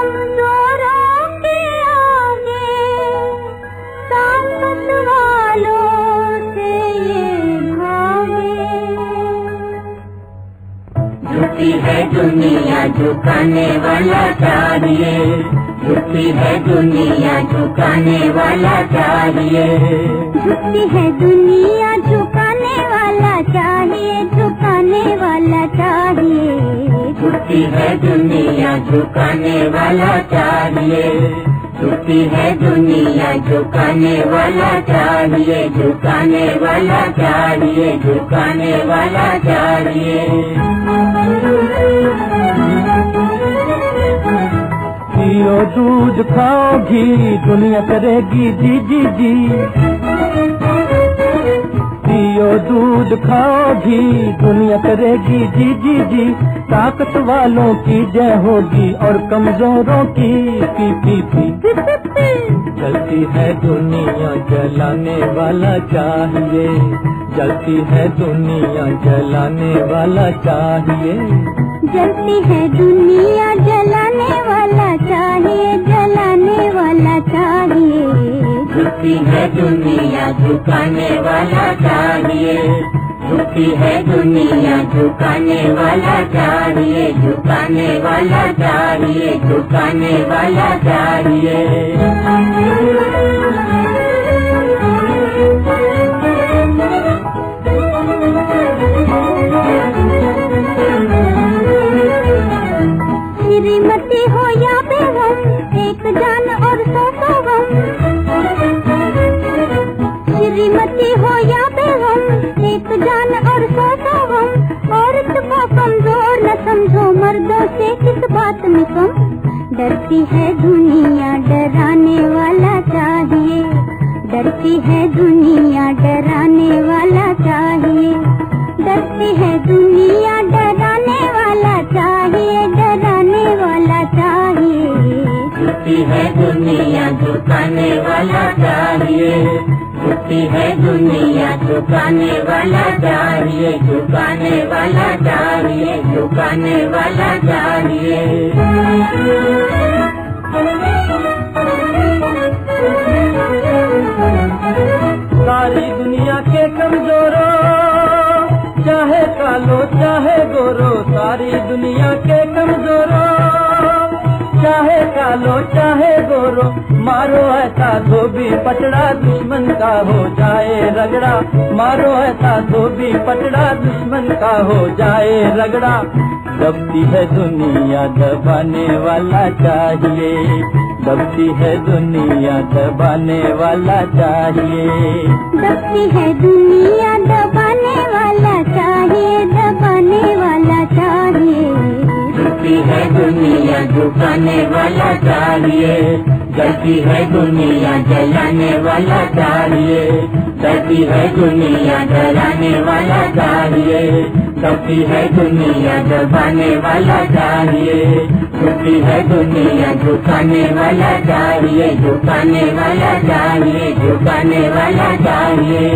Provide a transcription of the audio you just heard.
कमजोरों के है दुनिया झुकाने वाला चाहिए। झुकी है दुनिया झुकाने वाला चाहिए झुकी है दुनिया झुकाने वाला चाहिए, झुकाने वाला चाहिए। झुकती है दुनिया झुकाने वाला चाहिए। झुकती है दुनिया झुकाने वाला चाहिए। झुकाने वाला चाहिए, झुकाने वाला चाहिए। पियो दूध खाओ, घी दुनिया करेगी जी जी जी। पियो दूध खाओ घी दुनिया करेगी जी जी जी। ताकत वालों की जय होगी और कमजोरों की पी पी पी। जलती है दुनिया जलाने वाला चाहिए। जलती है दुनिया जलाने वाला चाहिए। जलती है दुनिया जलाने वाला चाहिए जलाने वाला चाहिए। झुकती है दुनिया झुकाने वाला चाहिए। झुकती है दुनिया झुकाने वाला चाहिए झुकाने वाला चाहिए झुकाने वाला चाहिए जान और सौ हम औरत को कमज़ोर न समझो, मर्दों से किस बात में कम डरती है दुनिया, डराने वाला चाहिए। डरती है दुनिया, डराने वाला चाहिए। डरती है दुनिया, डराने वाला चाहिए। झुकती है दुनिया झुकाने वाला चाहिए झुकती है दुनिया झुकाने वाला चाहिए झुकाने वाला चाहिए झुकाने वाला चाहिए सारी दुनिया के कमजोरों, चाहे कालो, चाहे गोरो, सारी दुनिया के कमजोरों चाहे कालो, चाहे गोरो, मारो ऐसा धोबी पटड़ा दुश्मन का हो जाए रगड़ा। मारो ऐसा धोबी पटड़ा दुश्मन का हो जाए रगड़ा। दबती है दुनिया दबाने वाला चाहिए। दबती है दुनिया दबाने वाला चाहिए। दबती है दुनिया दबाने वाला चाहिए। झुकाने वाला चाहिए जलती है दुनिया, जलाने वाला चाहिए जलती है दुनिया, जलाने वाला चाहिए दबती है दुनिया दबाने वाला चाहिए झुकती है दुनिया, झुकाने वाला चाहिए झुकाने वाला चाहिए झुकाने वाला चाहिए